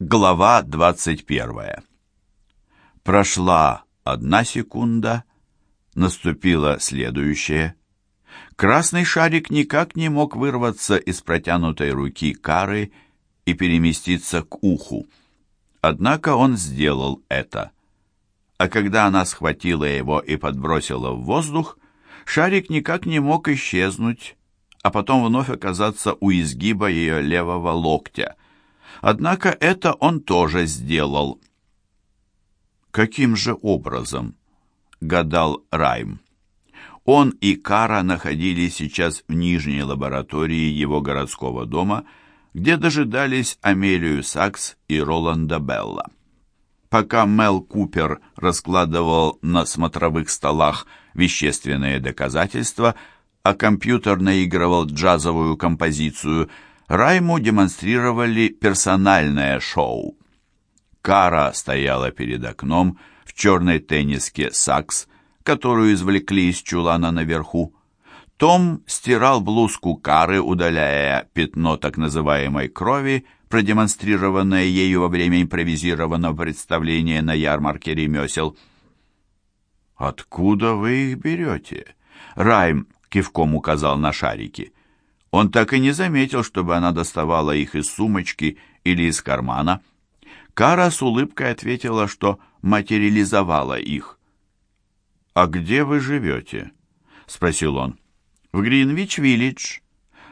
Глава 21. Прошла одна секунда, наступила следующая. Красный шарик никак не мог вырваться из протянутой руки Кары и переместиться к уху. Однако он сделал это. А когда она схватила его и подбросила в воздух, шарик никак не мог исчезнуть, а потом вновь оказаться у изгиба ее левого локтя. Однако это он тоже сделал. Каким же образом? гадал Райм. Он и Кара находились сейчас в нижней лаборатории его городского дома, где дожидались Амелию Сакс и Роланда Белла. Пока Мел Купер раскладывал на смотровых столах вещественные доказательства, а компьютер наигрывал джазовую композицию, Райму демонстрировали персональное шоу. Кара стояла перед окном в черной тенниске «Сакс», которую извлекли из чулана наверху. Том стирал блузку Кары, удаляя пятно так называемой крови, продемонстрированное ею во время импровизированного представления на ярмарке ремесел. «Откуда вы их берете?» Райм кивком указал на шарики. Он так и не заметил, чтобы она доставала их из сумочки или из кармана. Кара с улыбкой ответила, что материализовала их. «А где вы живете?» — спросил он. «В Гринвич-Виллидж».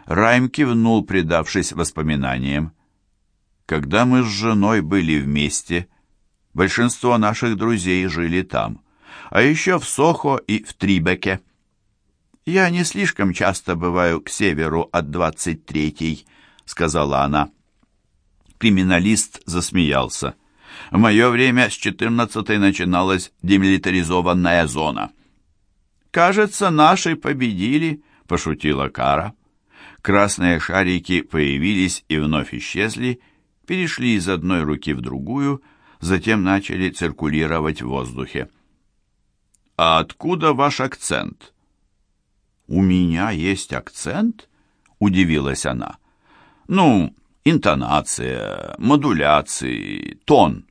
Райм кивнул, предавшись воспоминаниям. «Когда мы с женой были вместе, большинство наших друзей жили там, а еще в Сохо и в Трибеке». «Я не слишком часто бываю к северу от двадцать третьей», — сказала она. Криминалист засмеялся. В мое время с четырнадцатой начиналась демилитаризованная зона. «Кажется, наши победили», — пошутила Кара. Красные шарики появились и вновь исчезли, перешли из одной руки в другую, затем начали циркулировать в воздухе. «А откуда ваш акцент?» «У меня есть акцент?» — удивилась она. «Ну, интонация, модуляции, тон».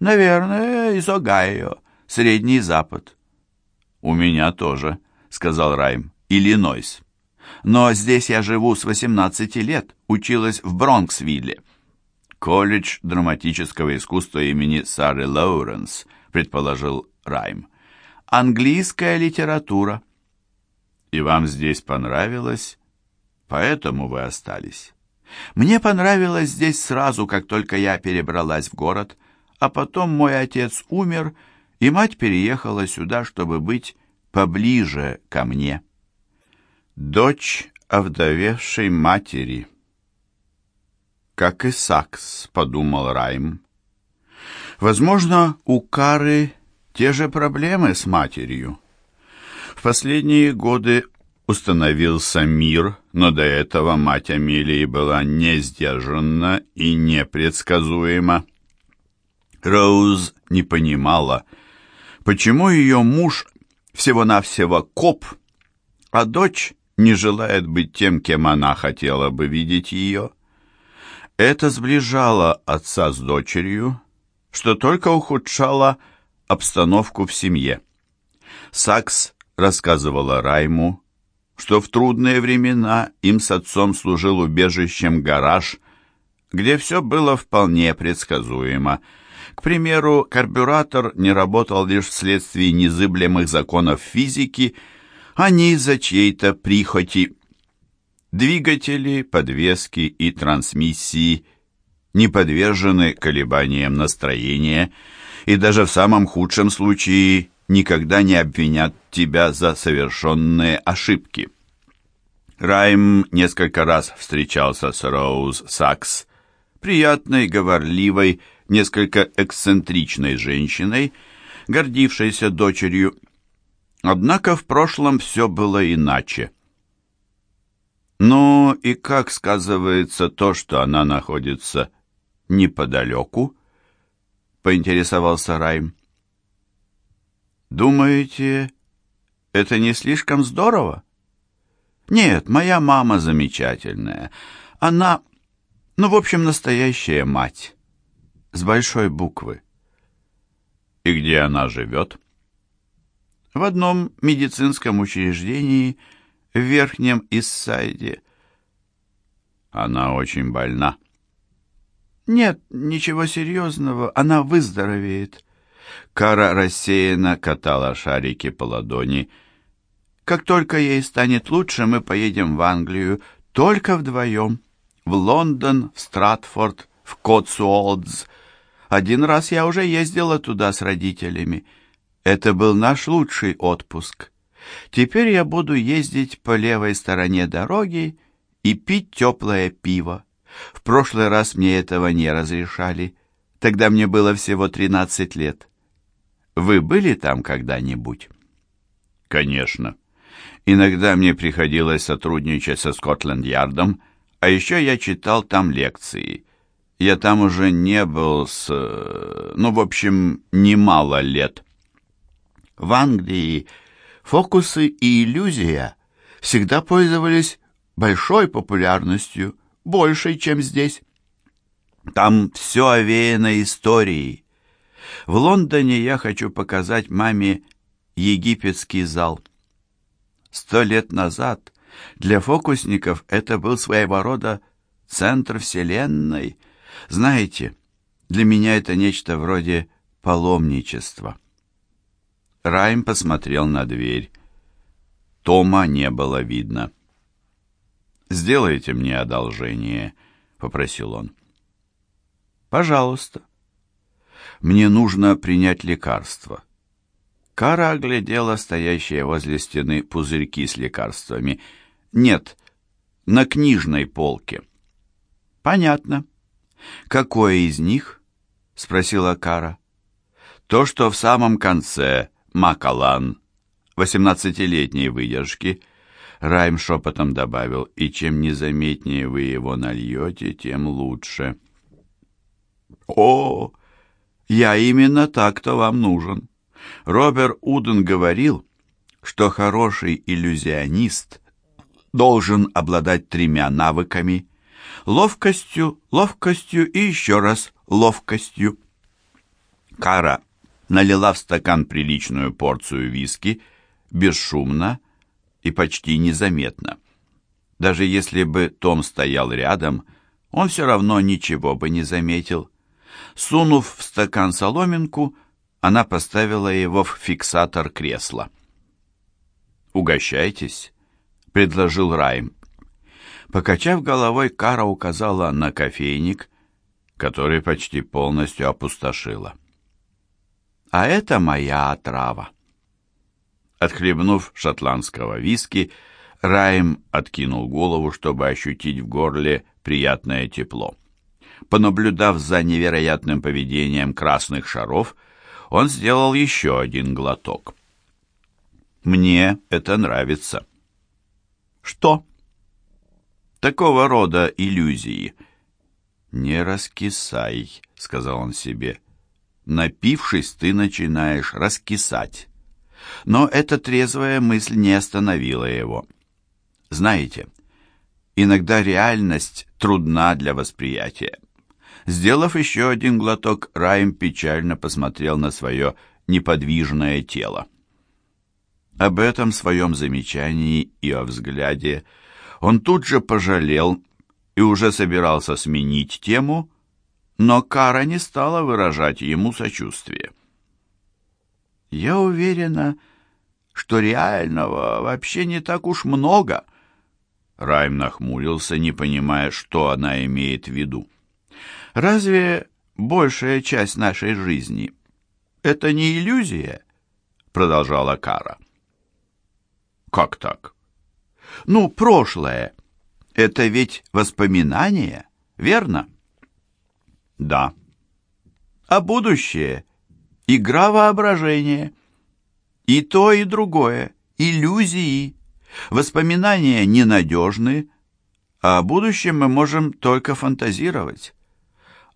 «Наверное, из Огайо, Средний Запад». «У меня тоже», — сказал Райм, — «Иллинойс». «Но здесь я живу с 18 лет, училась в Бронксвилле». «Колледж драматического искусства имени Сары Лоуренс», — предположил Райм. «Английская литература». «И вам здесь понравилось, поэтому вы остались». «Мне понравилось здесь сразу, как только я перебралась в город», а потом мой отец умер, и мать переехала сюда, чтобы быть поближе ко мне. Дочь овдовевшей матери. Как и Сакс, подумал Райм. Возможно, у Кары те же проблемы с матерью. В последние годы установился мир, но до этого мать Амелии была не сдержанна и непредсказуема. Роуз не понимала, почему ее муж всего-навсего коп, а дочь не желает быть тем, кем она хотела бы видеть ее. Это сближало отца с дочерью, что только ухудшало обстановку в семье. Сакс рассказывала Райму, что в трудные времена им с отцом служил убежищем гараж, где все было вполне предсказуемо, к примеру, карбюратор не работал лишь вследствие незыблемых законов физики, а не из-за чьей-то прихоти. Двигатели, подвески и трансмиссии не подвержены колебаниям настроения и даже в самом худшем случае никогда не обвинят тебя за совершенные ошибки. Райм несколько раз встречался с Роуз Сакс, приятной, говорливой, несколько эксцентричной женщиной, гордившейся дочерью. Однако в прошлом все было иначе. Ну и как сказывается то, что она находится неподалеку? Поинтересовался Райм. Думаете, это не слишком здорово? Нет, моя мама замечательная. Она, ну, в общем, настоящая мать. с большой буквы. И где она живет? В одном медицинском учреждении в Верхнем Иссайде. Она очень больна. Нет, ничего серьезного, она выздоровеет. Кара рассеянно катала шарики по ладони. Как только ей станет лучше, мы поедем в Англию, только вдвоем. В Лондон, в Стратфорд, в Котсуолдс. Один раз я уже ездила туда с родителями. Это был наш лучший отпуск. Теперь я буду ездить по левой стороне дороги и пить теплое пиво. В прошлый раз мне этого не разрешали. Тогда мне было всего 13 лет. Вы были там когда-нибудь? Конечно. Иногда мне приходилось сотрудничать со Скотланд-Ярдом, а еще я читал там лекции. Я там уже не был с... ну, в общем, немало лет. В Англии фокусы и иллюзия всегда пользовались большой популярностью, большей, чем здесь. Там все овеяно историей. В Лондоне я хочу показать маме египетский зал. Сто лет назад для фокусников это был своего рода центр вселенной. Знаете, для меня это нечто вроде паломничества. Райм посмотрел на дверь. Тома не было видно. «Сделайте мне одолжение», — попросил он. «Пожалуйста». «Мне нужно принять лекарство». Кара оглядела стоящие возле стены пузырьки с лекарствами. «Нет, на книжной полке». «Понятно. Какое из них?» — спросила Кара. «То, что в самом конце, Макалан, восемнадцатилетней выдержки». Райм шепотом добавил, «И чем незаметнее вы его нальете, тем лучше». «О, я именно так-то вам нужен». Роберт Уден говорил, что хороший иллюзионист должен обладать тремя навыками – ловкостью, ловкостью и еще раз ловкостью. Кара налила в стакан приличную порцию виски, бесшумно и почти незаметно. Даже если бы Том стоял рядом, он все равно ничего бы не заметил. Сунув в стакан соломинку, она поставила его в фиксатор кресла. «Угощайтесь», — предложил Райм. Покачав головой, Кара указала на кофейник, который почти полностью опустошила. «А это моя отрава». Отхлебнув шотландского виски, Райм откинул голову, чтобы ощутить в горле приятное тепло. Понаблюдав за невероятным поведением красных шаров, он сделал еще один глоток. «Мне это нравится». «Что?» «Такого рода иллюзии». «Не раскисай», — сказал он себе. «Напившись, ты начинаешь раскисать». Но эта трезвая мысль не остановила его. Знаете, иногда реальность трудна для восприятия. Сделав еще один глоток, Райм печально посмотрел на свое неподвижное тело. Об этом своем замечании и о взгляде он тут же пожалел и уже собирался сменить тему, но Кара не стала выражать ему сочувствие. «Я уверена, что реального вообще не так уж много». Райм нахмурился, не понимая, что она имеет в виду. Разве большая часть нашей жизни — это не иллюзия? Продолжала Кара. Как так? Ну, прошлое — это ведь воспоминания, верно? Да. А будущее — игра воображения. И то, и другое — иллюзии. Воспоминания ненадежны, а о будущем мы можем только фантазировать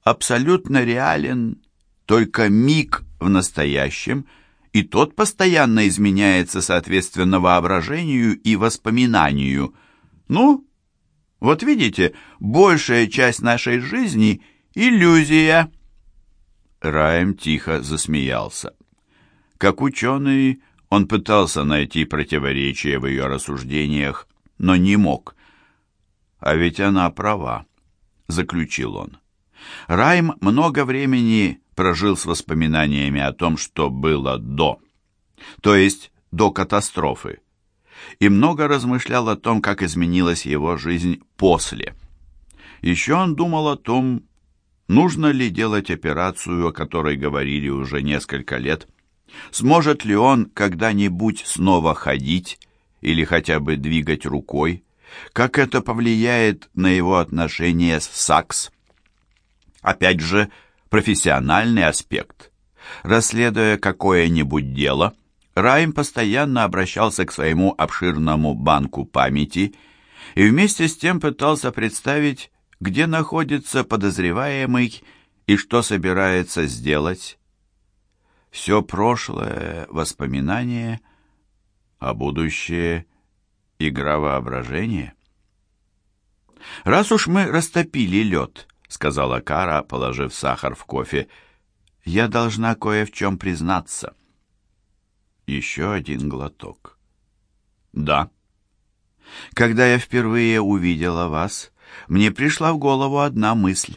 абсолютно реален только миг в настоящем, и тот постоянно изменяется соответственно воображению и воспоминанию. Ну, вот видите, большая часть нашей жизни — иллюзия. Раем тихо засмеялся. Как ученый, он пытался найти противоречия в ее рассуждениях, но не мог. «А ведь она права», — заключил он. Райм много времени прожил с воспоминаниями о том, что было до, то есть до катастрофы, и много размышлял о том, как изменилась его жизнь после. Еще он думал о том, нужно ли делать операцию, о которой говорили уже несколько лет, сможет ли он когда-нибудь снова ходить или хотя бы двигать рукой, как это повлияет на его отношения с Сакс. Опять же, профессиональный аспект. Расследуя какое-нибудь дело, Райм постоянно обращался к своему обширному банку памяти и вместе с тем пытался представить, где находится подозреваемый и что собирается сделать. Все прошлое — воспоминание, а будущее — игра воображения. «Раз уж мы растопили лед», — сказала Кара, положив сахар в кофе, — «я должна кое в чем признаться». Еще один глоток. «Да». «Когда я впервые увидела вас, мне пришла в голову одна мысль.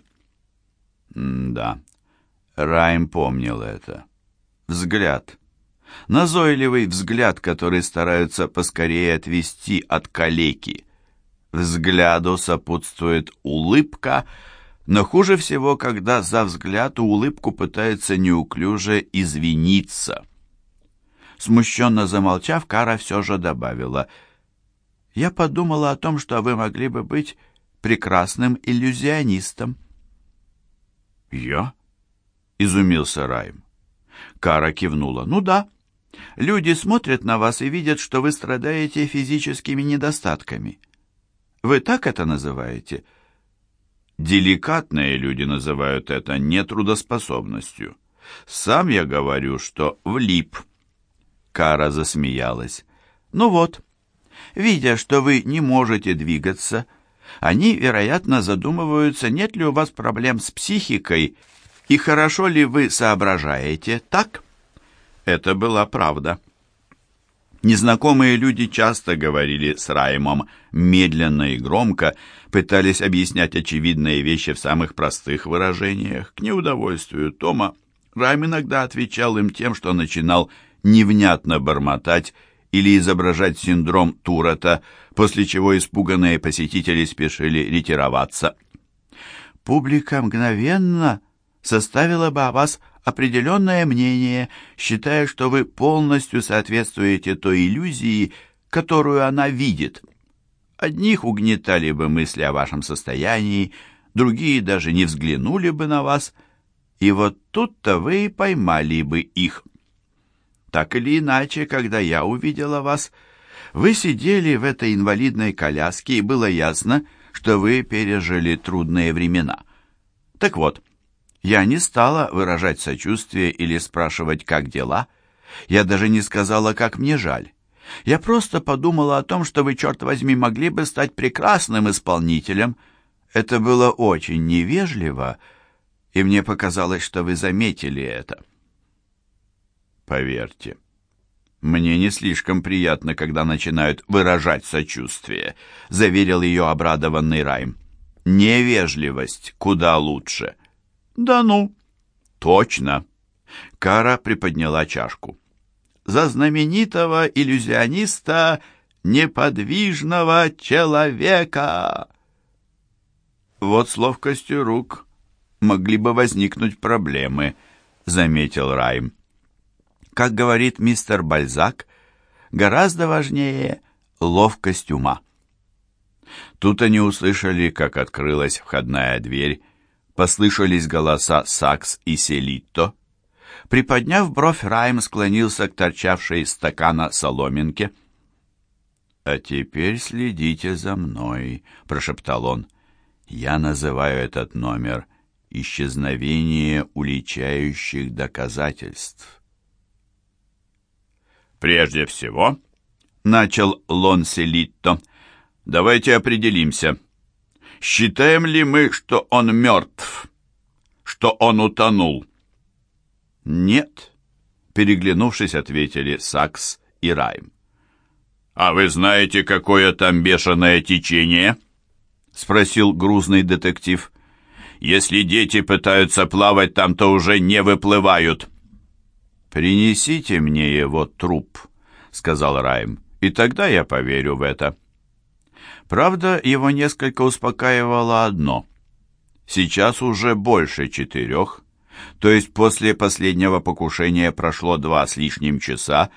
да, Райм помнил это. Взгляд. Назойливый взгляд, который стараются поскорее отвести от калеки. Взгляду сопутствует улыбка, но хуже всего, когда за взгляд улыбку пытается неуклюже извиниться. Смущенно замолчав, Кара все же добавила. «Я подумала о том, что вы могли бы быть прекрасным иллюзионистом. «Я?» — изумился Райм. Кара кивнула. «Ну да. Люди смотрят на вас и видят, что вы страдаете физическими недостатками. Вы так это называете?» «Деликатные люди называют это нетрудоспособностью. Сам я говорю, что влип». Кара засмеялась. «Ну вот, видя, что вы не можете двигаться, они, вероятно, задумываются, нет ли у вас проблем с психикой и хорошо ли вы соображаете, так? Это была правда. Незнакомые люди часто говорили с Раймом медленно и громко, пытались объяснять очевидные вещи в самых простых выражениях. К неудовольствию Тома Райм иногда отвечал им тем, что начинал невнятно бормотать или изображать синдром Туретта, после чего испуганные посетители спешили ретироваться. Публика мгновенно составила бы о вас определенное мнение, считая, что вы полностью соответствуете той иллюзии, которую она видит. Одних угнетали бы мысли о вашем состоянии, другие даже не взглянули бы на вас, и вот тут-то вы и поймали бы их. Так или иначе, когда я увидела вас, вы сидели в этой инвалидной коляске, и было ясно, что вы пережили трудные времена. Так вот, я не стала выражать сочувствие или спрашивать, как дела. Я даже не сказала, как мне жаль. Я просто подумала о том, что вы, черт возьми, могли бы стать прекрасным исполнителем. Это было очень невежливо, и мне показалось, что вы заметили это. Поверьте, мне не слишком приятно, когда начинают выражать сочувствие, заверил ее обрадованный Райм. Невежливость куда лучше. Да ну, точно. Кара приподняла чашку. За знаменитого иллюзиониста неподвижного человека. Вот с ловкостью рук могли бы возникнуть проблемы, заметил Райм. Как говорит мистер Бальзак, гораздо важнее ловкость ума. Тут они услышали, как открылась входная дверь, послышались голоса Сакс и Селитто. Приподняв бровь, Райм склонился к торчавшей из стакана соломинке. «А теперь следите за мной», — прошептал он. «Я называю этот номер «Исчезновение уличающих доказательств». «Прежде всего», — начал Лонселитто, — «давайте определимся. Считаем ли мы, что он мертв, что он утонул?» «Нет», — переглянувшись, ответили Сакс и Райм. «А вы знаете, какое там бешеное течение?» — спросил грузный детектив. «Если дети пытаются плавать там, то уже не выплывают». «Принесите мне его труп», — сказал Райм, — «и тогда я поверю в это». Правда, его несколько успокаивало одно. Сейчас уже больше четырех, то есть после последнего покушения прошло два с лишним часа,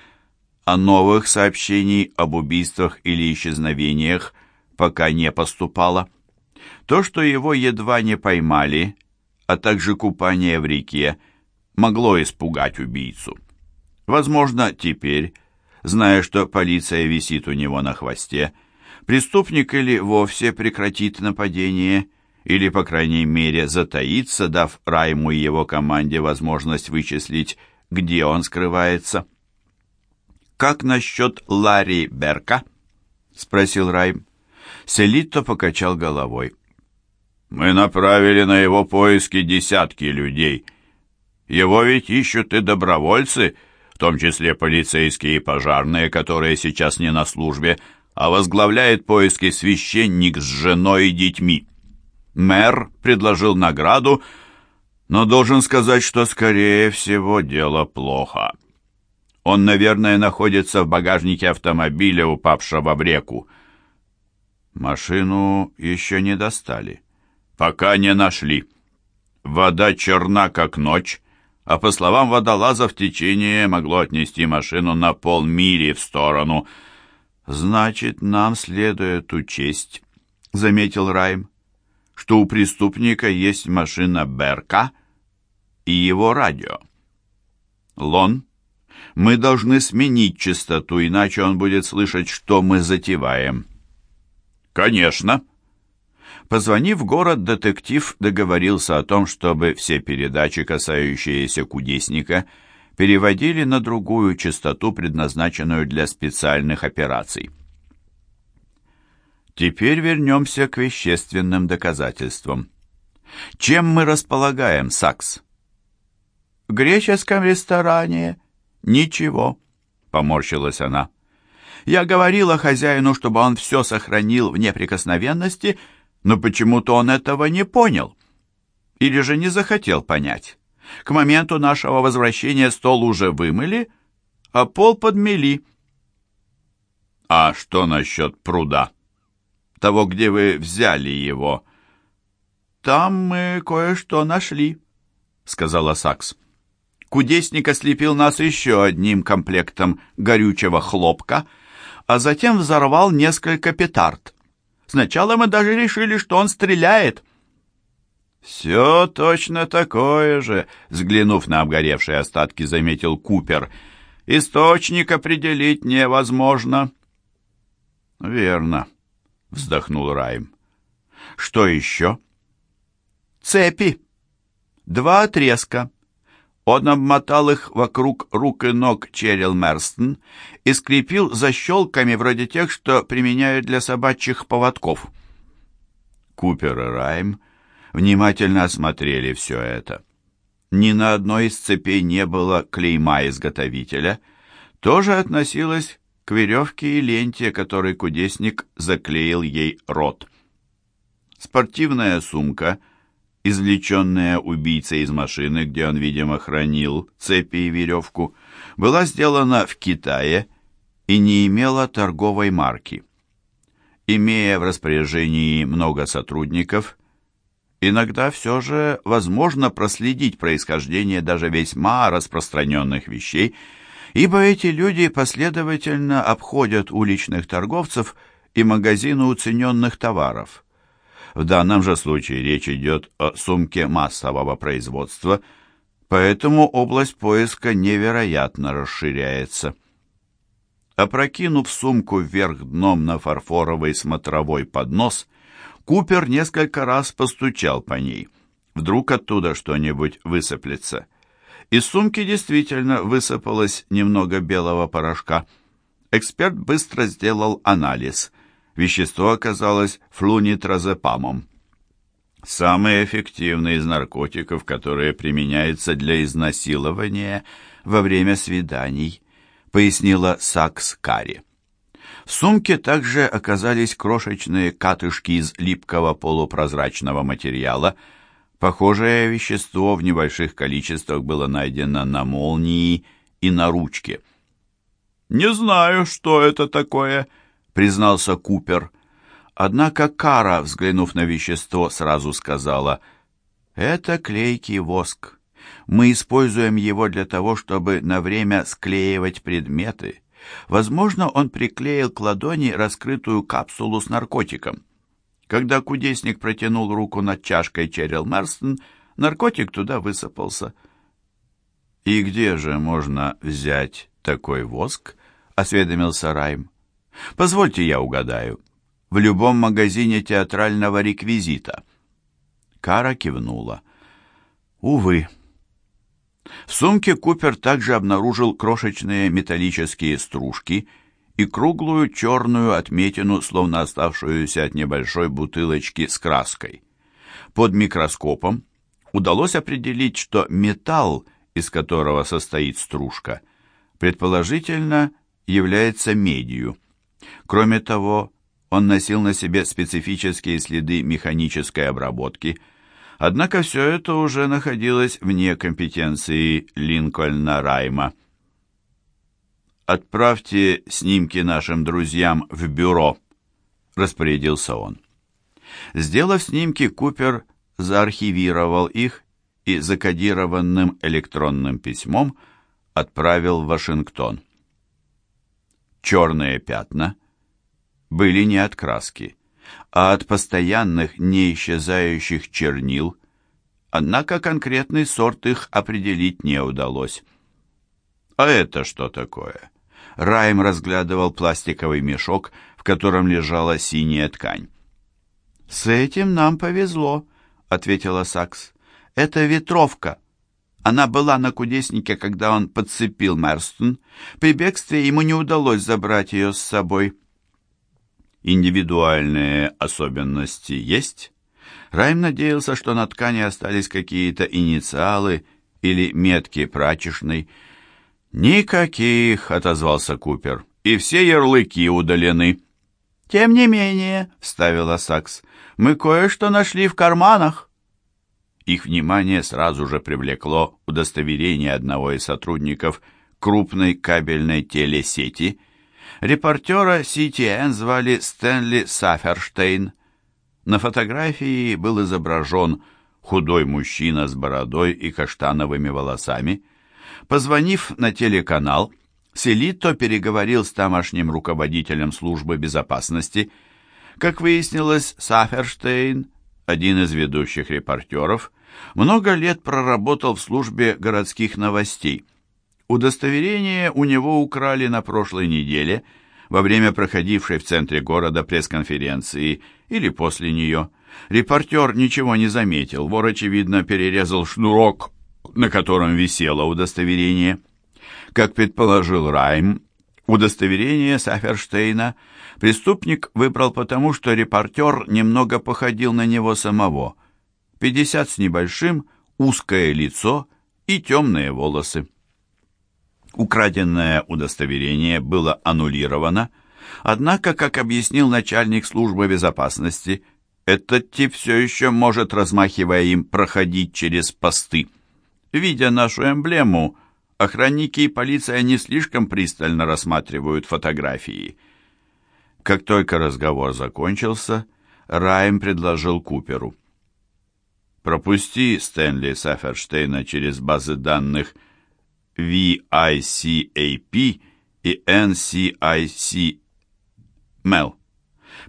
а новых сообщений об убийствах или исчезновениях пока не поступало. То, что его едва не поймали, а также купание в реке, могло испугать убийцу. Возможно, теперь, зная, что полиция висит у него на хвосте, преступник или вовсе прекратит нападение, или, по крайней мере, затаится, дав Райму и его команде возможность вычислить, где он скрывается. «Как насчет Ларри Берка?» — спросил Райм. Селитто покачал головой. «Мы направили на его поиски десятки людей. Его ведь ищут и добровольцы, в том числе полицейские и пожарные, которые сейчас не на службе, а возглавляет поиски священник с женой и детьми. Мэр предложил награду, но должен сказать, что, скорее всего, дело плохо. Он, наверное, находится в багажнике автомобиля, упавшего в реку. Машину еще не достали. Пока не нашли. Вода черна, как ночь, а по словам водолазов, течение могло отнести машину на полмили в сторону. «Значит, нам следует учесть», — заметил Райм, «что у преступника есть машина Берка и его радио. Лон, мы должны сменить частоту, иначе он будет слышать, что мы затеваем». «Конечно». Позвонив в город, детектив договорился о том, чтобы все передачи, касающиеся кудесника, переводили на другую частоту, предназначенную для специальных операций. Теперь вернемся к вещественным доказательствам. Чем мы располагаем, Сакс? В греческом ресторане ничего, поморщилась она. Я говорила хозяину, чтобы он все сохранил в неприкосновенности, но почему-то он этого не понял. Или же не захотел понять. К моменту нашего возвращения стол уже вымыли, а пол подмели. А что насчет пруда? Того, где вы взяли его? Там мы кое-что нашли, сказала Сакс. Кудесник ослепил нас еще одним комплектом горючего хлопка, а затем взорвал несколько петард. Сначала мы даже решили, что он стреляет, «Все точно такое же», — взглянув на обгоревшие остатки, заметил Купер. «Источник определить невозможно». «Верно», — вздохнул Райм. «Что еще?» «Цепи. Два отрезка. Он обмотал их вокруг рук и ног Черил Мерстон и скрепил защелками вроде тех, что применяют для собачьих поводков». Купер и Райм внимательно осмотрели все это. Ни на одной из цепей не было клейма изготовителя, тоже относилось к веревке и ленте, которой кудесник заклеил ей рот. Спортивная сумка, извлеченная убийцей из машины, где он, видимо, хранил цепи и веревку, была сделана в Китае и не имела торговой марки. Имея в распоряжении много сотрудников, Иногда все же возможно проследить происхождение даже весьма распространенных вещей, ибо эти люди последовательно обходят уличных торговцев и магазины уцененных товаров. В данном же случае речь идет о сумке массового производства, поэтому область поиска невероятно расширяется. Опрокинув сумку вверх дном на фарфоровый смотровой поднос – Купер несколько раз постучал по ней. Вдруг оттуда что-нибудь высыплется. Из сумки действительно высыпалось немного белого порошка. Эксперт быстро сделал анализ. Вещество оказалось флунитрозепамом. Самый эффективный из наркотиков, которые применяются для изнасилования во время свиданий, пояснила Сакс Карри. В сумке также оказались крошечные катышки из липкого полупрозрачного материала. Похожее вещество в небольших количествах было найдено на молнии и на ручке. «Не знаю, что это такое», — признался Купер. Однако Кара, взглянув на вещество, сразу сказала, «Это клейкий воск. Мы используем его для того, чтобы на время склеивать предметы. Возможно, он приклеил к ладони раскрытую капсулу с наркотиком. Когда кудесник протянул руку над чашкой Черрил Мерстон, наркотик туда высыпался. «И где же можно взять такой воск?» — осведомился Райм. «Позвольте я угадаю в любом магазине театрального реквизита. Кара кивнула. Увы. В сумке Купер также обнаружил крошечные металлические стружки и круглую черную отметину, словно оставшуюся от небольшой бутылочки с краской. Под микроскопом удалось определить, что металл, из которого состоит стружка, предположительно является медью. Кроме того, он носил на себе специфические следы механической обработки, однако все это уже находилось вне компетенции Линкольна Райма. «Отправьте снимки нашим друзьям в бюро», — распорядился он. Сделав снимки, Купер заархивировал их и закодированным электронным письмом отправил в Вашингтон. Черные пятна — были не от краски, а от постоянных неисчезающих чернил, однако конкретный сорт их определить не удалось. «А это что такое?» Райм разглядывал пластиковый мешок, в котором лежала синяя ткань. «С этим нам повезло», — ответила Сакс. «Это ветровка. Она была на кудеснике, когда он подцепил Мерстон. При бегстве ему не удалось забрать ее с собой». Индивидуальные особенности есть? Райм надеялся, что на ткани остались какие-то инициалы или метки прачечной. «Никаких», — отозвался Купер, — «и все ярлыки удалены». «Тем не менее», — вставила Сакс, — «мы кое-что нашли в карманах». Их внимание сразу же привлекло удостоверение одного из сотрудников крупной кабельной телесети — Репортера CTN звали Стэнли Саферштейн. На фотографии был изображен худой мужчина с бородой и каштановыми волосами. Позвонив на телеканал, Селито переговорил с тамошним руководителем службы безопасности. Как выяснилось, Саферштейн, один из ведущих репортеров, много лет проработал в службе городских новостей – Удостоверение у него украли на прошлой неделе во время проходившей в центре города пресс-конференции или после нее. Репортер ничего не заметил, вор, очевидно, перерезал шнурок, на котором висело удостоверение. Как предположил Райм, удостоверение Саферштейна преступник выбрал потому, что репортер немного походил на него самого. Пятьдесят с небольшим, узкое лицо и темные волосы. Украденное удостоверение было аннулировано, однако, как объяснил начальник службы безопасности, этот тип все еще может, размахивая им, проходить через посты. Видя нашу эмблему, охранники и полиция не слишком пристально рассматривают фотографии. Как только разговор закончился, Райм предложил Куперу. «Пропусти Стэнли Саферштейна через базы данных VICAP и NCIC-MEL.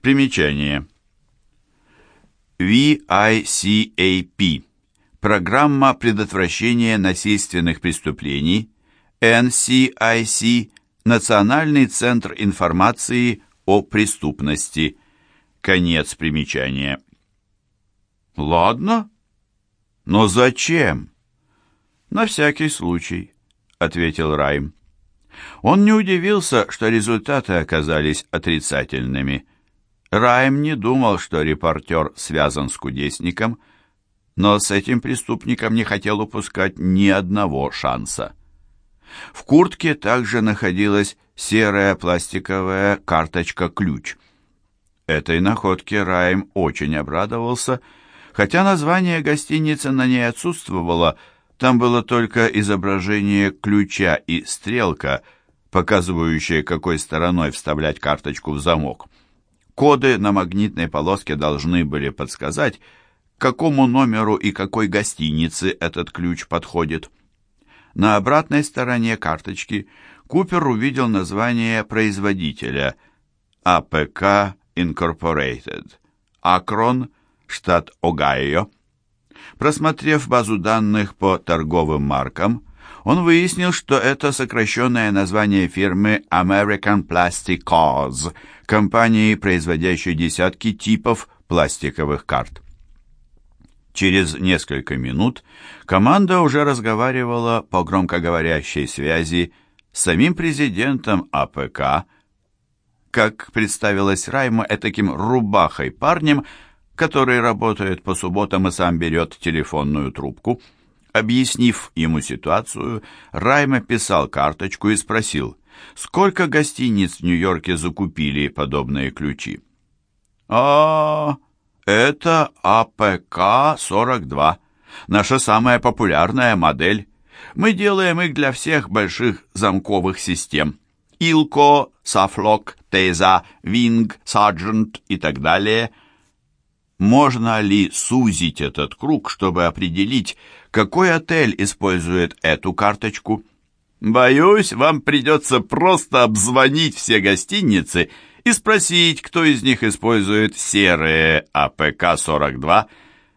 Примечание. VICAP. Программа предотвращения насильственных преступлений. NCIC. Национальный центр информации о преступности. Конец примечания. Ладно. Но зачем? На всякий случай ответил Райм. Он не удивился, что результаты оказались отрицательными. Райм не думал, что репортер связан с кудесником, но с этим преступником не хотел упускать ни одного шанса. В куртке также находилась серая пластиковая карточка-ключ. Этой находке Райм очень обрадовался, хотя название гостиницы на ней отсутствовало, там было только изображение ключа и стрелка, показывающая, какой стороной вставлять карточку в замок. Коды на магнитной полоске должны были подсказать, к какому номеру и какой гостинице этот ключ подходит. На обратной стороне карточки Купер увидел название производителя АПК Incorporated, Акрон, штат Огайо. Просмотрев базу данных по торговым маркам, он выяснил, что это сокращенное название фирмы American Plastic Cards, компании, производящей десятки типов пластиковых карт. Через несколько минут команда уже разговаривала по громкоговорящей связи с самим президентом АПК, как представилось Райму этаким рубахой парнем, который работает по субботам и сам берет телефонную трубку. Объяснив ему ситуацию, Райм описал карточку и спросил, сколько гостиниц в Нью-Йорке закупили подобные ключи. а, это АПК-42, наша самая популярная модель. Мы делаем их для всех больших замковых систем. Илко, Сафлок, Теза, Винг, Сарджент и так далее. Можно ли сузить этот круг, чтобы определить, какой отель использует эту карточку? Боюсь, вам придется просто обзвонить все гостиницы и спросить, кто из них использует серые АПК-42.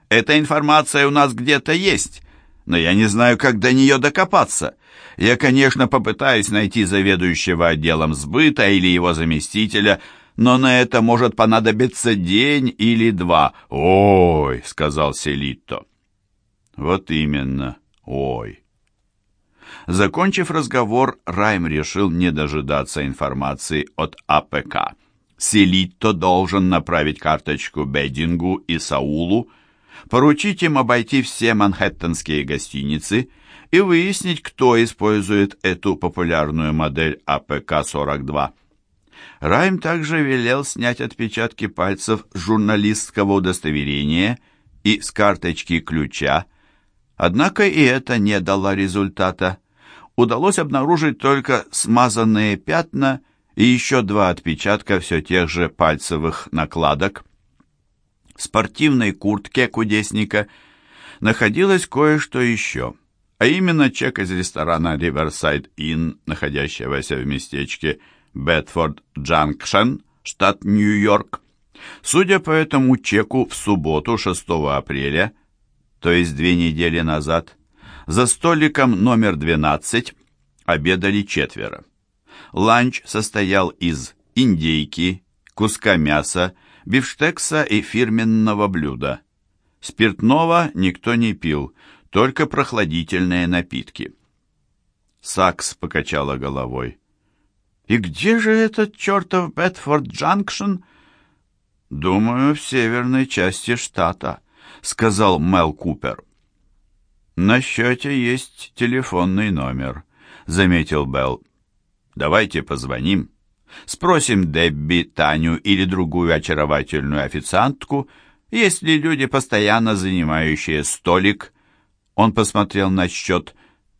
Эта информация у нас где-то есть, но я не знаю, как до нее докопаться. Я, конечно, попытаюсь найти заведующего отделом сбыта или его заместителя, но на это может понадобиться день или два. «Ой», — сказал Селитто. «Вот именно, ой». Закончив разговор, Райм решил не дожидаться информации от АПК. Селитто должен направить карточку Беддингу и Саулу, поручить им обойти все манхэттенские гостиницы и выяснить, кто использует эту популярную модель АПК-42. Райм также велел снять отпечатки пальцев журналистского удостоверения и с карточки ключа, однако и это не дало результата. Удалось обнаружить только смазанные пятна и еще два отпечатка все тех же пальцевых накладок. В спортивной куртке кудесника находилось кое-что еще, а именно чек из ресторана Riverside Inn, находящегося в местечке Бетфорд Джанкшен, штат Нью-Йорк. Судя по этому чеку, в субботу, 6 апреля, то есть две недели назад, за столиком номер 12 обедали четверо. Ланч состоял из индейки, куска мяса, бифштекса и фирменного блюда. Спиртного никто не пил, только прохладительные напитки. Сакс покачала головой. «И где же этот чертов Бетфорд-Джанкшн?» «Думаю, в северной части штата», — сказал Мел Купер. «На счете есть телефонный номер», — заметил Белл. Давайте позвоним. Спросим Дебби, Таню или другую очаровательную официантку, есть ли люди, постоянно занимающие столик. Он посмотрел на счет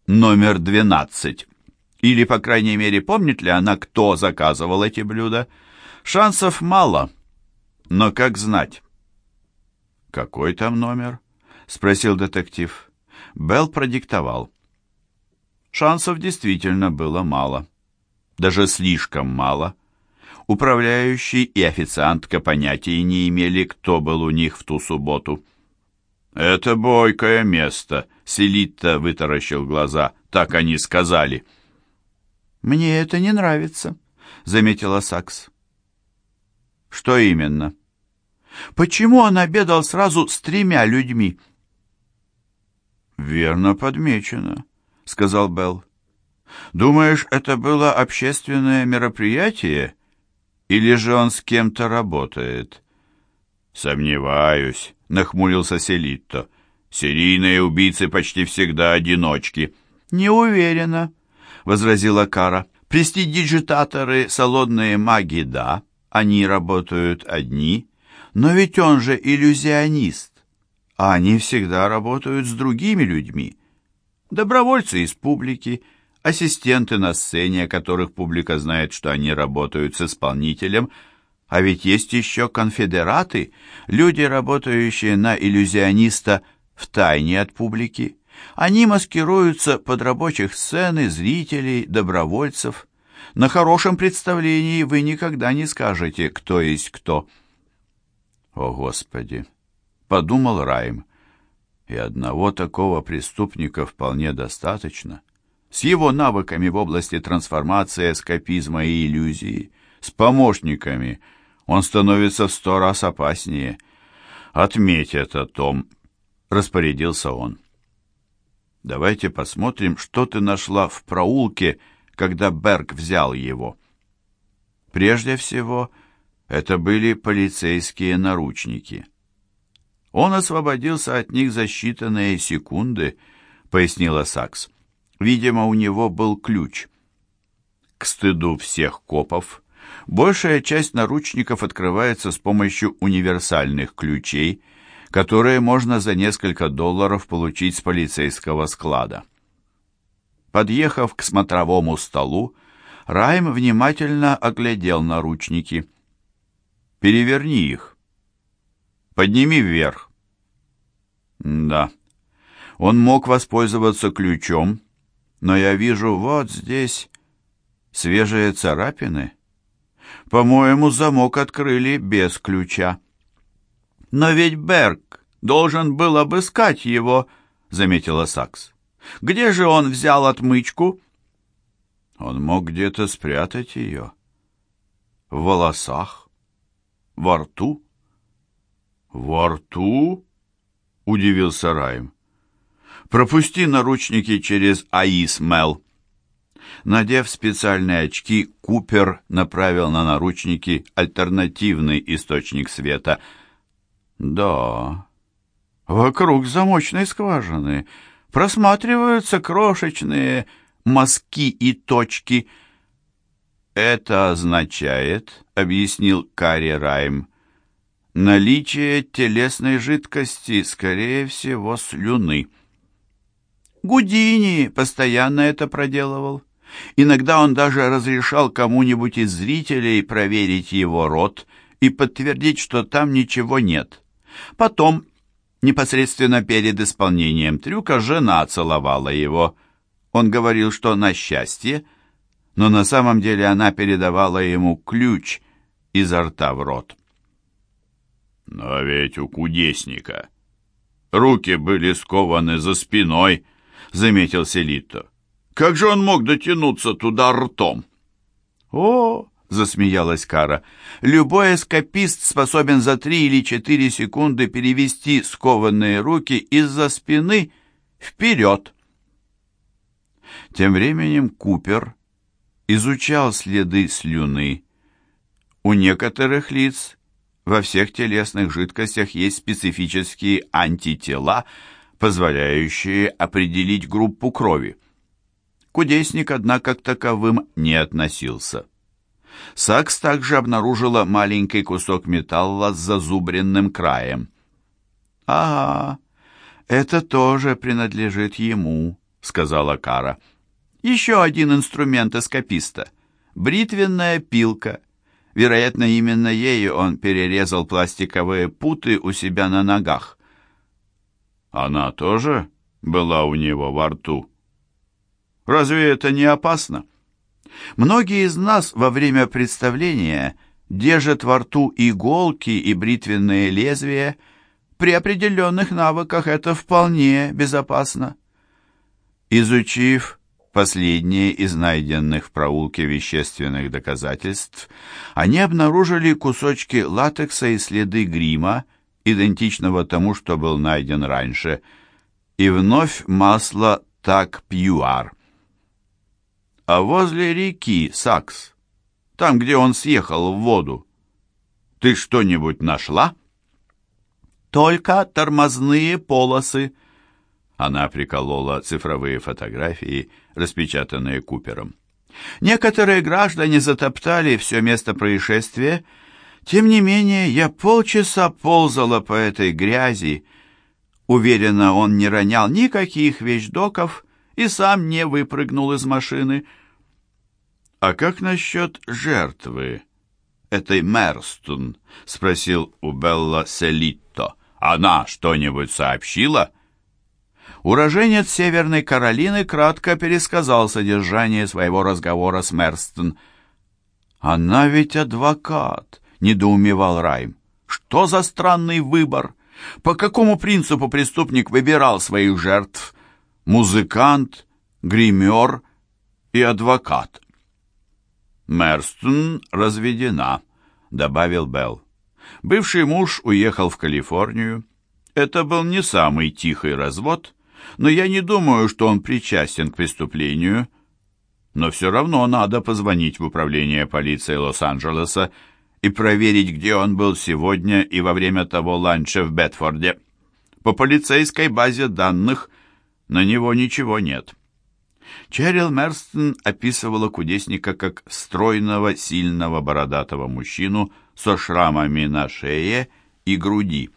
номер 12. Или, по крайней мере, помнит ли она, кто заказывал эти блюда? Шансов мало, но как знать? «Какой там номер?» — спросил детектив. Белл продиктовал. Шансов действительно было мало даже слишком мало. Управляющий и официантка понятия не имели, кто был у них в ту субботу. «Это бойкое место», — Селитта вытаращил глаза. «Так они сказали». «Мне это не нравится», — заметила Сакс. «Что именно?» «Почему он обедал сразу с тремя людьми?» «Верно подмечено», — сказал Белл. Думаешь, это было общественное мероприятие Или же он с кем-то работает? Сомневаюсь, нахмурился Селитто. Серийные убийцы почти всегда одиночки. Не уверена, возразила Кара. Престидижитаторы, салонные маги, да, они работают одни, но ведь он же иллюзионист, а они всегда работают с другими людьми. Добровольцы из публики, ассистенты на сцене, о которых публика знает, что они работают с исполнителем, а ведь есть еще конфедераты, люди, работающие на иллюзиониста в тайне от публики. Они маскируются под рабочих сцены, зрителей, добровольцев. На хорошем представлении вы никогда не скажете, кто есть кто. О, Господи! Подумал Райм. И одного такого преступника вполне достаточно. С его навыками в области трансформации, эскапизма и иллюзии, с помощниками, он становится в сто раз опаснее. Отметь это, Том, распорядился он. Давайте посмотрим, что ты нашла в проулке, когда Берг взял его. Прежде всего, это были полицейские наручники. Он освободился от них за считанные секунды, пояснила Сакс. Видимо, у него был ключ. К стыду всех копов, большая часть наручников открывается с помощью универсальных ключей, которые можно за несколько долларов получить с полицейского склада. Подъехав к смотровому столу, Райм внимательно оглядел наручники. «Переверни их. Подними вверх». «Да, он мог воспользоваться ключом, но я вижу вот здесь свежие царапины. По-моему, замок открыли без ключа». «Но ведь Берг должен был обыскать его», — заметила Сакс. Где же он взял отмычку? Он мог где-то спрятать ее. В волосах? Во рту? Во рту? Удивился Райм. Пропусти наручники через АИС, Мел. Надев специальные очки, Купер направил на наручники альтернативный источник света. Да, вокруг замочной скважины просматриваются крошечные мазки и точки. «Это означает, — объяснил Карри Райм, — наличие телесной жидкости, скорее всего, слюны». Гудини постоянно это проделывал. Иногда он даже разрешал кому-нибудь из зрителей проверить его рот и подтвердить, что там ничего нет. Потом Непосредственно перед исполнением трюка жена целовала его. Он говорил, что на счастье, но на самом деле она передавала ему ключ изо рта в рот. «Но ведь у кудесника руки были скованы за спиной», — заметил Селито. «Как же он мог дотянуться туда ртом?» «О, засмеялась Кара. Любой эскапист способен за три или четыре секунды перевести скованные руки из-за спины вперед. Тем временем Купер изучал следы слюны. У некоторых лиц во всех телесных жидкостях есть специфические антитела, позволяющие определить группу крови. Кудесник, однако, к таковым не относился. Сакс также обнаружила маленький кусок металла с зазубренным краем. «Ага, это тоже принадлежит ему», — сказала Кара. «Еще один инструмент эскаписта — бритвенная пилка. Вероятно, именно ею он перерезал пластиковые путы у себя на ногах». «Она тоже была у него во рту?» «Разве это не опасно?» Многие из нас во время представления держат во рту иголки и бритвенные лезвия. При определенных навыках это вполне безопасно. Изучив последние из найденных в проулке вещественных доказательств, они обнаружили кусочки латекса и следы грима, идентичного тому, что был найден раньше, и вновь масло так пьюар. А возле реки Сакс там, где он съехал в воду. Ты что-нибудь нашла?» «Только тормозные полосы». Она приколола цифровые фотографии, распечатанные Купером. Некоторые граждане затоптали все место происшествия. Тем не менее, я полчаса ползала по этой грязи. Уверена, он не ронял никаких вещдоков и сам не выпрыгнул из машины. «А как насчет жертвы?» этой Мерстон?» — спросил у Белла Селитто. «Она что-нибудь сообщила?» Уроженец Северной Каролины кратко пересказал содержание своего разговора с Мерстон. «Она ведь адвокат», — недоумевал Райм. «Что за странный выбор? По какому принципу преступник выбирал своих жертв? Музыкант, гример и адвокат?» «Мерстон разведена», — добавил Белл. Бывший муж уехал в Калифорнию. Это был не самый тихий развод, но я не думаю, что он причастен к преступлению. Но все равно надо позвонить в управление полиции Лос-Анджелеса и проверить, где он был сегодня и во время того ланча в Бетфорде. По полицейской базе данных на него ничего нет. Черил Мерстон описывала кудесника как стройного, сильного, бородатого мужчину со шрамами на шее и груди.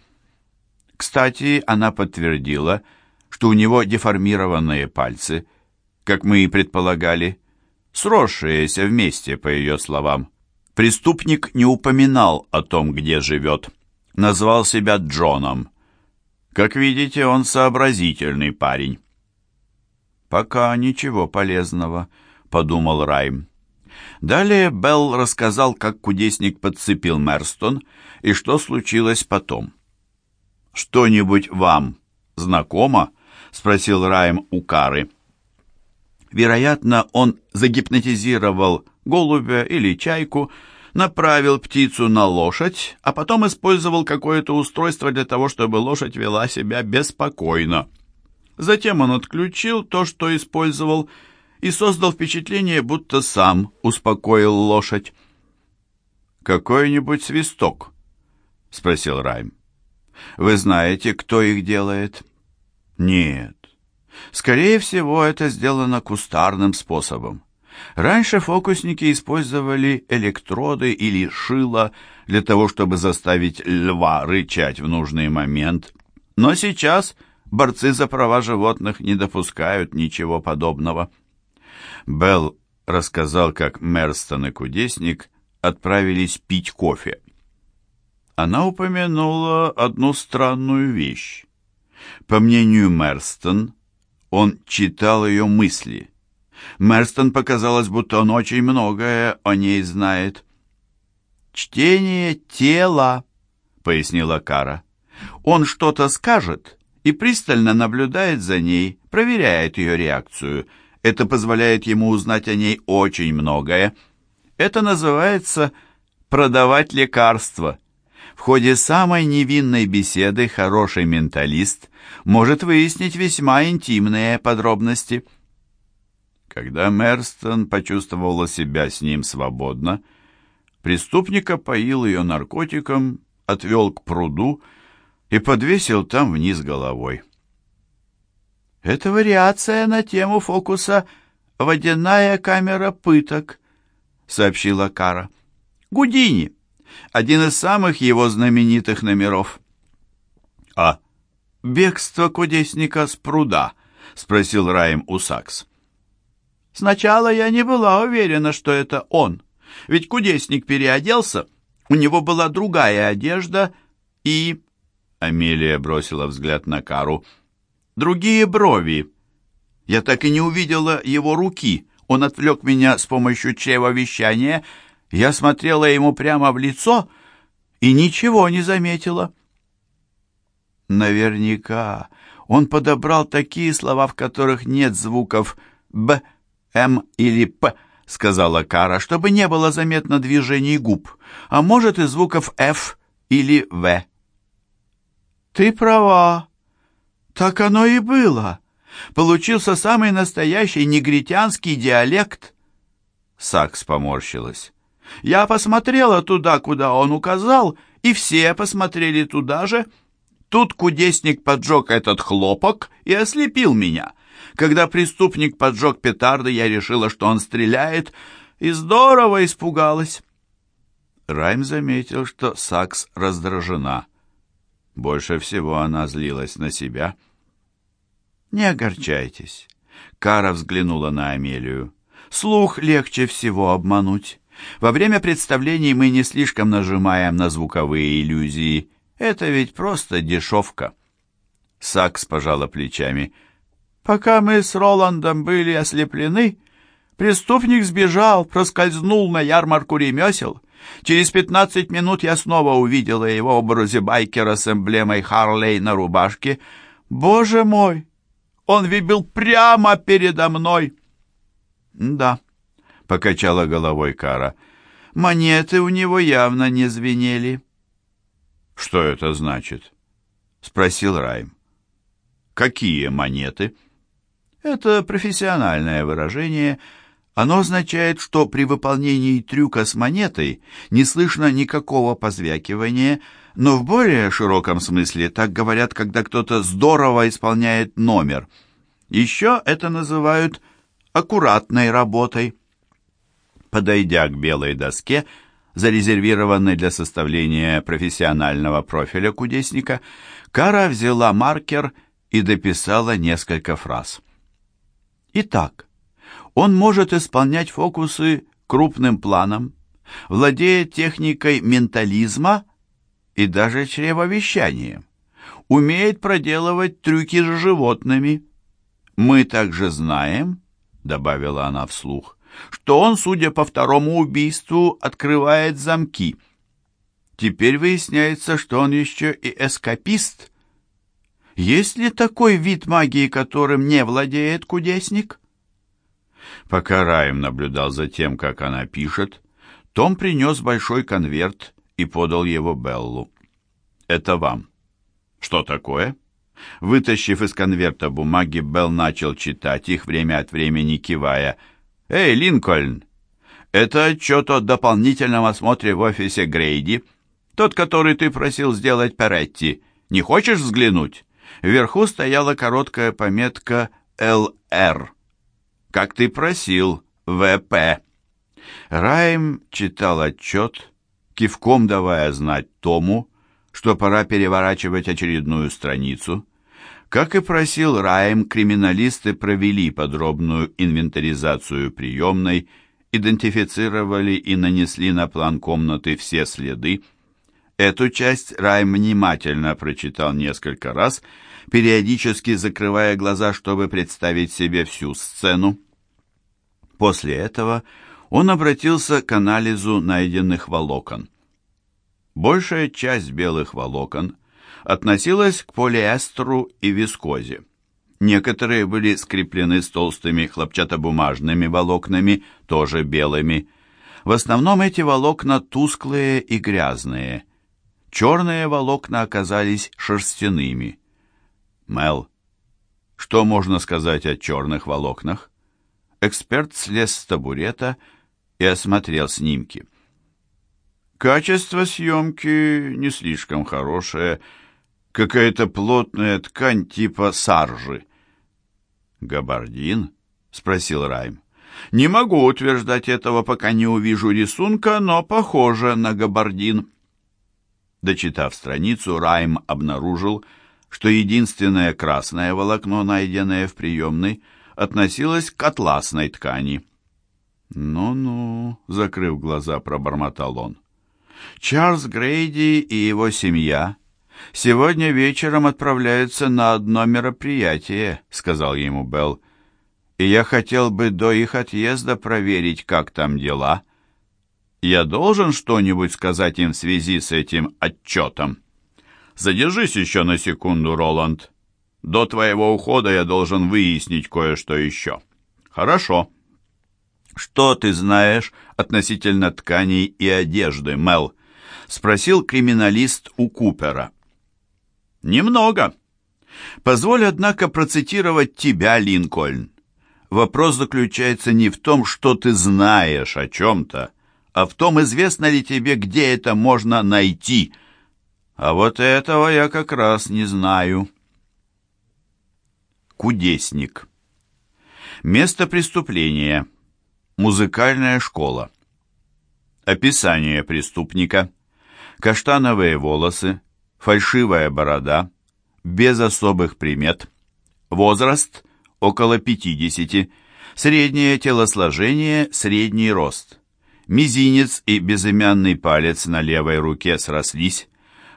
Кстати, она подтвердила, что у него деформированные пальцы, как мы и предполагали, сросшиеся вместе, по ее словам. Преступник не упоминал о том, где живет. Назвал себя Джоном. Как видите, он сообразительный парень. «Пока ничего полезного», — подумал Райм. Далее Белл рассказал, как кудесник подцепил Мерстон и что случилось потом. «Что-нибудь вам знакомо?» — спросил Райм у Кары. Вероятно, он загипнотизировал голубя или чайку, направил птицу на лошадь, а потом использовал какое-то устройство для того, чтобы лошадь вела себя беспокойно. Затем он отключил то, что использовал, и создал впечатление, будто сам успокоил лошадь. «Какой-нибудь свисток?» — спросил Райм. «Вы знаете, кто их делает?» «Нет. Скорее всего, это сделано кустарным способом. Раньше фокусники использовали электроды или шило для того, чтобы заставить льва рычать в нужный момент. Но сейчас борцы за права животных не допускают ничего подобного. Белл рассказал, как Мерстон и Кудесник отправились пить кофе. Она упомянула одну странную вещь. По мнению Мерстон, он читал ее мысли. Мерстон показалось, будто он очень многое о ней знает. «Чтение тела», — пояснила Кара. «Он что-то скажет и пристально наблюдает за ней, проверяет ее реакцию. Это позволяет ему узнать о ней очень многое. Это называется «продавать лекарства». В ходе самой невинной беседы хороший менталист может выяснить весьма интимные подробности. Когда Мерстон почувствовала себя с ним свободно, преступника поил ее наркотиком, отвел к пруду и подвесил там вниз головой. Это вариация на тему фокуса «Водяная камера пыток», — сообщила Кара. «Гудини» один из самых его знаменитых номеров. «А бегство кудесника с пруда?» — спросил Раем Усакс. «Сначала я не была уверена, что это он, ведь кудесник переоделся, у него была другая одежда и...» Амелия бросила взгляд на Кару. «Другие брови. Я так и не увидела его руки. Он отвлек меня с помощью чревовещания, — я смотрела ему прямо в лицо и ничего не заметила. Наверняка он подобрал такие слова, в которых нет звуков «б», «м» или «п», сказала Кара, чтобы не было заметно движений губ, а может и звуков «ф» или «в». Ты права. Так оно и было. Получился самый настоящий негритянский диалект. Сакс поморщилась. Я посмотрела туда, куда он указал, и все посмотрели туда же. Тут кудесник поджег этот хлопок и ослепил меня. Когда преступник поджег петарды, я решила, что он стреляет, и здорово испугалась. Райм заметил, что Сакс раздражена. Больше всего она злилась на себя. «Не огорчайтесь». Кара взглянула на Амелию. «Слух легче всего обмануть. Во время представлений мы не слишком нажимаем на звуковые иллюзии. Это ведь просто дешевка». Сакс пожала плечами. «Пока мы с Роландом были ослеплены, преступник сбежал, проскользнул на ярмарку ремесел. Через пятнадцать минут я снова увидела его в образе байкера с эмблемой Харлей на рубашке. Боже мой! Он был прямо передо мной!» «Да», — покачала головой Кара, — «монеты у него явно не звенели». «Что это значит?» — спросил Райм. «Какие монеты?» «Это профессиональное выражение — оно означает, что при выполнении трюка с монетой не слышно никакого позвякивания, но в более широком смысле так говорят, когда кто-то здорово исполняет номер. Еще это называют аккуратной работой. Подойдя к белой доске, зарезервированной для составления профессионального профиля кудесника, Кара взяла маркер и дописала несколько фраз. Итак, он может исполнять фокусы крупным планом, владеет техникой ментализма и даже чревовещанием, умеет проделывать трюки с животными. Мы также знаем, добавила она вслух, что он, судя по второму убийству, открывает замки. Теперь выясняется, что он еще и эскапист. Есть ли такой вид магии, которым не владеет кудесник? Пока Райм наблюдал за тем, как она пишет, Том принес большой конверт и подал его Беллу. «Это вам». «Что такое?» Вытащив из конверта бумаги, Белл начал читать их, время от времени кивая. «Эй, Линкольн! Это отчет о дополнительном осмотре в офисе Грейди. Тот, который ты просил сделать Перетти. Не хочешь взглянуть?» Вверху стояла короткая пометка «ЛР» как ты просил, ВП». Райм читал отчет, кивком давая знать Тому, что пора переворачивать очередную страницу. Как и просил Райм, криминалисты провели подробную инвентаризацию приемной, идентифицировали и нанесли на план комнаты все следы. Эту часть Райм внимательно прочитал несколько раз, периодически закрывая глаза, чтобы представить себе всю сцену. После этого он обратился к анализу найденных волокон. Большая часть белых волокон относилась к полиэстеру и вискозе. Некоторые были скреплены с толстыми хлопчатобумажными волокнами, тоже белыми. В основном эти волокна тусклые и грязные. Черные волокна оказались шерстяными. Мел, что можно сказать о черных волокнах? Эксперт слез с табурета и осмотрел снимки. Качество съемки не слишком хорошее. Какая-то плотная ткань типа саржи. «Габардин?» — спросил Райм. «Не могу утверждать этого, пока не увижу рисунка, но похоже на габардин». Дочитав страницу, Райм обнаружил, что единственное красное волокно, найденное в приемной, — относилась к атласной ткани. «Ну-ну», — закрыв глаза, пробормотал он. «Чарльз Грейди и его семья сегодня вечером отправляются на одно мероприятие», — сказал ему Белл. «И я хотел бы до их отъезда проверить, как там дела. Я должен что-нибудь сказать им в связи с этим отчетом?» «Задержись еще на секунду, Роланд», до твоего ухода я должен выяснить кое-что еще. Хорошо. Что ты знаешь относительно тканей и одежды, Мел? Спросил криминалист у Купера. Немного. Позволь, однако, процитировать тебя, Линкольн. Вопрос заключается не в том, что ты знаешь о чем-то, а в том, известно ли тебе, где это можно найти. А вот этого я как раз не знаю. Кудесник. Место преступления. Музыкальная школа. Описание преступника. Каштановые волосы, фальшивая борода, без особых примет. Возраст – около 50, среднее телосложение, средний рост. Мизинец и безымянный палец на левой руке срослись.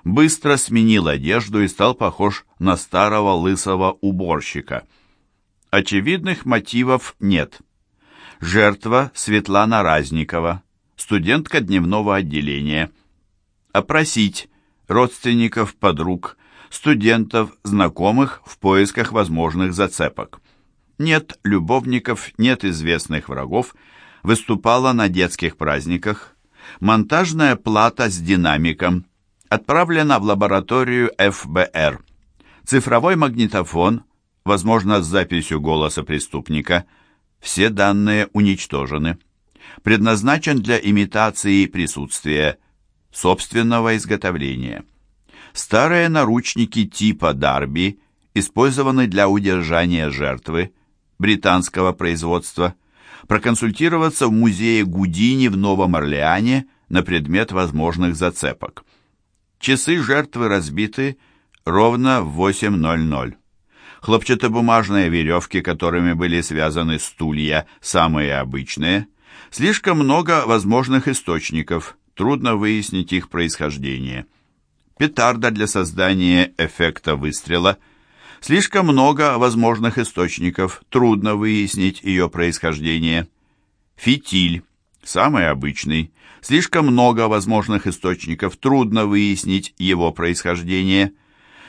Быстро сменил одежду и стал похож на старого лысого уборщика. Очевидных мотивов нет. Жертва Светлана Разникова, студентка дневного отделения. Опросить родственников, подруг, студентов, знакомых в поисках возможных зацепок. Нет любовников, нет известных врагов, выступала на детских праздниках. Монтажная плата с динамиком отправлена в лабораторию ФБР. Цифровой магнитофон, возможно, с записью голоса преступника. Все данные уничтожены. Предназначен для имитации присутствия собственного изготовления. Старые наручники типа Дарби использованы для удержания жертвы британского производства. Проконсультироваться в музее Гудини в Новом Орлеане на предмет возможных зацепок. Часы жертвы разбиты ровно в 8.00. Хлопчатобумажные веревки, которыми были связаны стулья, самые обычные. Слишком много возможных источников, трудно выяснить их происхождение петарда для создания эффекта выстрела. Слишком много возможных источников, трудно выяснить ее происхождение. Фитиль, самый обычный. Слишком много возможных источников, трудно выяснить его происхождение.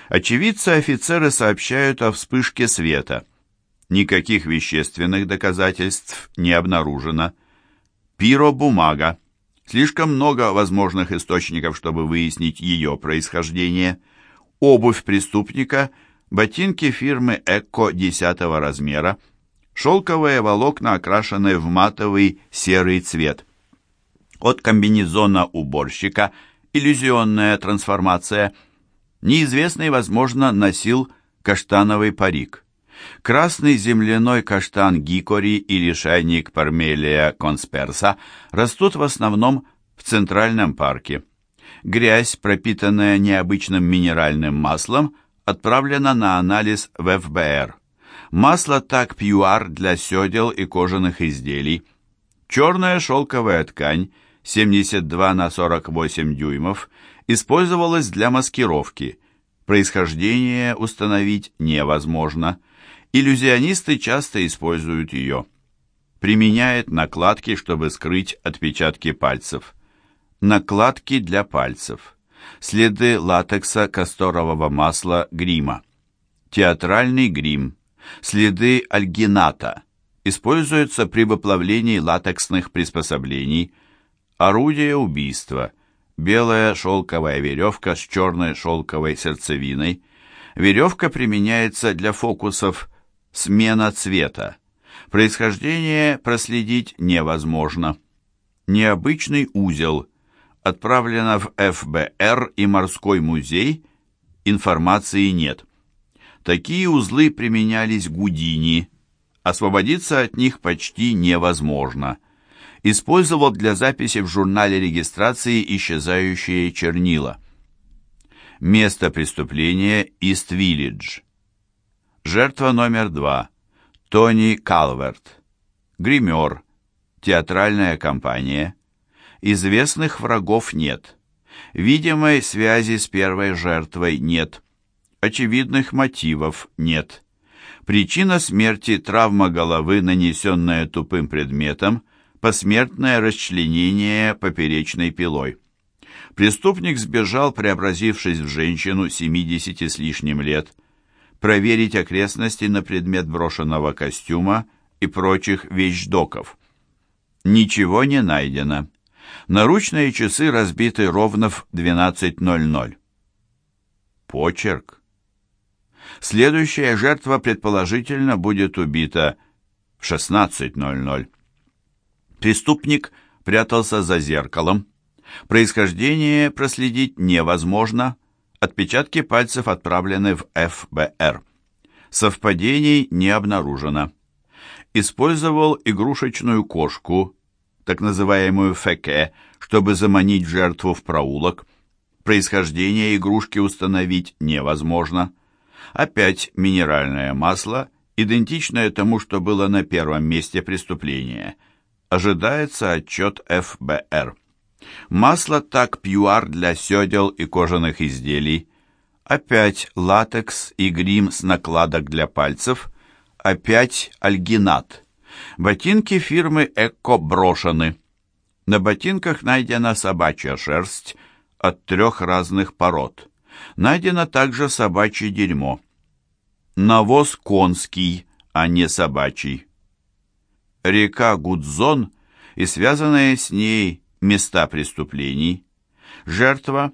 Очевидцы-офицеры сообщают о вспышке света. Никаких вещественных доказательств не обнаружено. Пиробумага. Слишком много возможных источников, чтобы выяснить ее происхождение. Обувь преступника, ботинки фирмы «Эко» 10 размера, шелковые волокна, окрашенные в матовый серый цвет. От комбинезона уборщика иллюзионная трансформация. Неизвестный, возможно, носил каштановый парик. Красный земляной каштан гикори или шайник пармелия консперса растут в основном в Центральном парке. Грязь, пропитанная необычным минеральным маслом, отправлена на анализ в ФБР. Масло так пьюар для седел и кожаных изделий. Черная шелковая ткань 72 на 48 дюймов использовалась для маскировки. Происхождение установить невозможно – Иллюзионисты часто используют ее. Применяет накладки, чтобы скрыть отпечатки пальцев. Накладки для пальцев. Следы латекса, касторового масла, грима. Театральный грим. Следы альгината. Используются при выплавлении латексных приспособлений. Орудие убийства. Белая шелковая веревка с черной шелковой сердцевиной. Веревка применяется для фокусов Смена цвета. Происхождение проследить невозможно. Необычный узел. Отправлено в ФБР и морской музей. Информации нет. Такие узлы применялись Гудини. Освободиться от них почти невозможно. Использовал для записи в журнале регистрации исчезающие чернила. Место преступления Ист-Виллидж. Жертва номер два. Тони Калверт. Гример. Театральная компания. Известных врагов нет. Видимой связи с первой жертвой нет. Очевидных мотивов нет. Причина смерти – травма головы, нанесенная тупым предметом, посмертное расчленение поперечной пилой. Преступник сбежал, преобразившись в женщину 70 с лишним лет – проверить окрестности на предмет брошенного костюма и прочих вещдоков. Ничего не найдено. Наручные часы разбиты ровно в 12.00. Почерк. Следующая жертва, предположительно, будет убита в 16.00. Преступник прятался за зеркалом. Происхождение проследить невозможно. Отпечатки пальцев отправлены в ФБР. Совпадений не обнаружено. Использовал игрушечную кошку, так называемую феке, чтобы заманить жертву в проулок. Происхождение игрушки установить невозможно. Опять минеральное масло, идентичное тому, что было на первом месте преступления. Ожидается отчет ФБР. Масло так пьюар для седел и кожаных изделий. Опять латекс и грим с накладок для пальцев. Опять альгинат. Ботинки фирмы «Эко» брошены. На ботинках найдена собачья шерсть от трех разных пород. Найдено также собачье дерьмо. Навоз конский, а не собачий. Река Гудзон и связанные с ней места преступлений. Жертва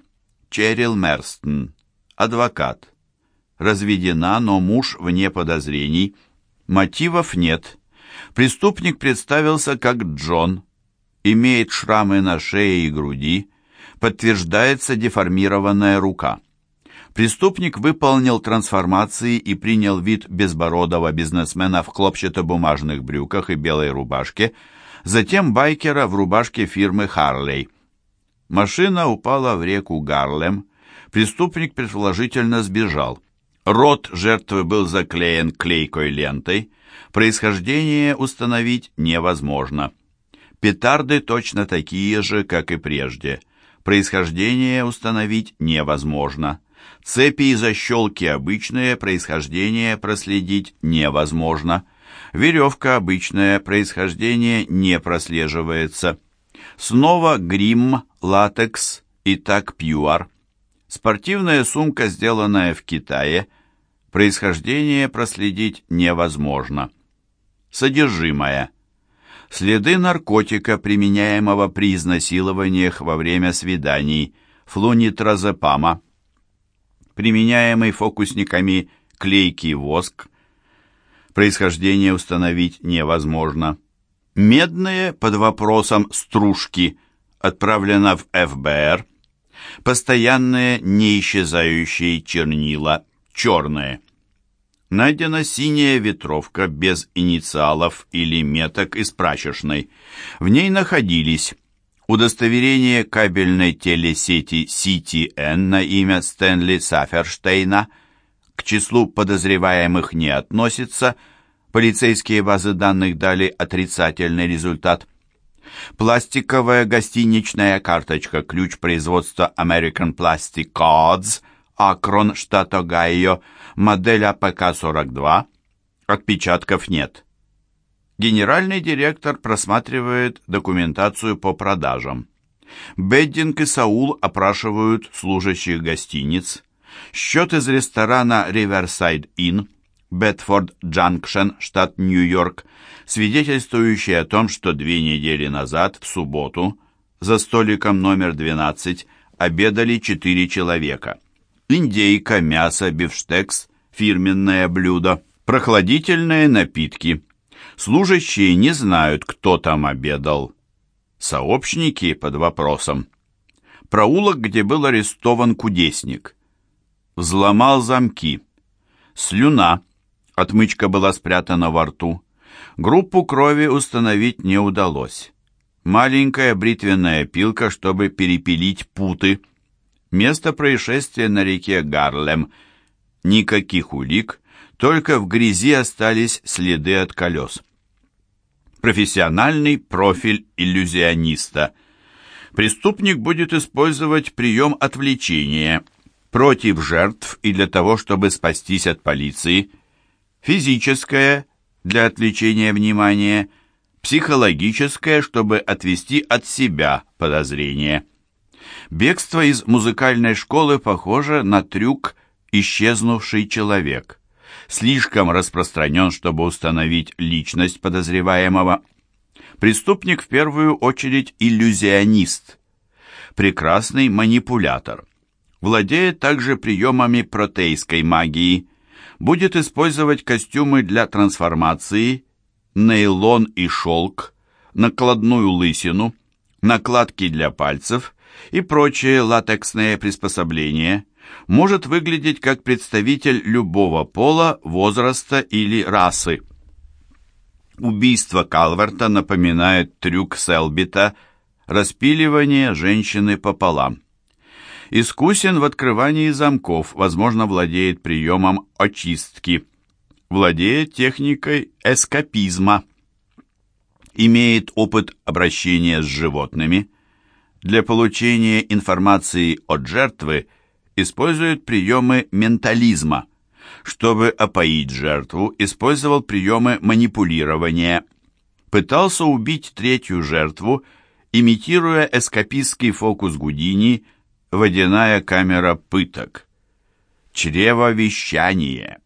Черил Мерстон, адвокат. Разведена, но муж вне подозрений. Мотивов нет. Преступник представился как Джон. Имеет шрамы на шее и груди. Подтверждается деформированная рука. Преступник выполнил трансформации и принял вид безбородого бизнесмена в хлопчатобумажных брюках и белой рубашке, затем байкера в рубашке фирмы «Харлей». Машина упала в реку Гарлем. Преступник предположительно сбежал. Рот жертвы был заклеен клейкой лентой. Происхождение установить невозможно. Петарды точно такие же, как и прежде. Происхождение установить невозможно. Цепи и защелки обычные, происхождение проследить невозможно. Веревка обычная, происхождение не прослеживается. Снова грим, латекс и так пьюар. Спортивная сумка, сделанная в Китае. Происхождение проследить невозможно. Содержимое. Следы наркотика, применяемого при изнасилованиях во время свиданий, флунитразепама применяемый фокусниками клейкий воск. Происхождение установить невозможно. Медные под вопросом стружки отправлено в ФБР. Постоянные неисчезающие чернила черные. Найдена синяя ветровка без инициалов или меток из прачечной. В ней находились удостоверение кабельной телесети CTN на имя Стэнли Саферштейна к числу подозреваемых не относится, полицейские базы данных дали отрицательный результат. Пластиковая гостиничная карточка, ключ производства American Plastic Cards, Акрон, штат Огайо, модель АПК-42, отпечатков нет. Генеральный директор просматривает документацию по продажам. Беддинг и Саул опрашивают служащих гостиниц. Счет из ресторана Riverside Inn, Бетфорд Джанкшен, штат Нью-Йорк, свидетельствующий о том, что две недели назад, в субботу, за столиком номер 12 обедали четыре человека. Индейка, мясо, бифштекс, фирменное блюдо, прохладительные напитки – Служащие не знают, кто там обедал. Сообщники под вопросом. Проулок, где был арестован кудесник. Взломал замки. Слюна. Отмычка была спрятана во рту. Группу крови установить не удалось. Маленькая бритвенная пилка, чтобы перепилить путы. Место происшествия на реке Гарлем. Никаких улик, только в грязи остались следы от колес профессиональный профиль иллюзиониста. Преступник будет использовать прием отвлечения против жертв и для того, чтобы спастись от полиции, физическое для отвлечения внимания, психологическое, чтобы отвести от себя подозрение. Бегство из музыкальной школы похоже на трюк «исчезнувший человек» слишком распространен, чтобы установить личность подозреваемого. Преступник в первую очередь иллюзионист, прекрасный манипулятор. Владеет также приемами протейской магии, будет использовать костюмы для трансформации, нейлон и шелк, накладную лысину, накладки для пальцев и прочие латексные приспособления, может выглядеть как представитель любого пола, возраста или расы. Убийство Калверта напоминает трюк Селбита «Распиливание женщины пополам». Искусен в открывании замков, возможно, владеет приемом очистки. Владеет техникой эскапизма. Имеет опыт обращения с животными. Для получения информации от жертвы использует приемы ментализма. Чтобы опоить жертву, использовал приемы манипулирования. Пытался убить третью жертву, имитируя эскапистский фокус Гудини – водяная камера пыток. Чревовещание.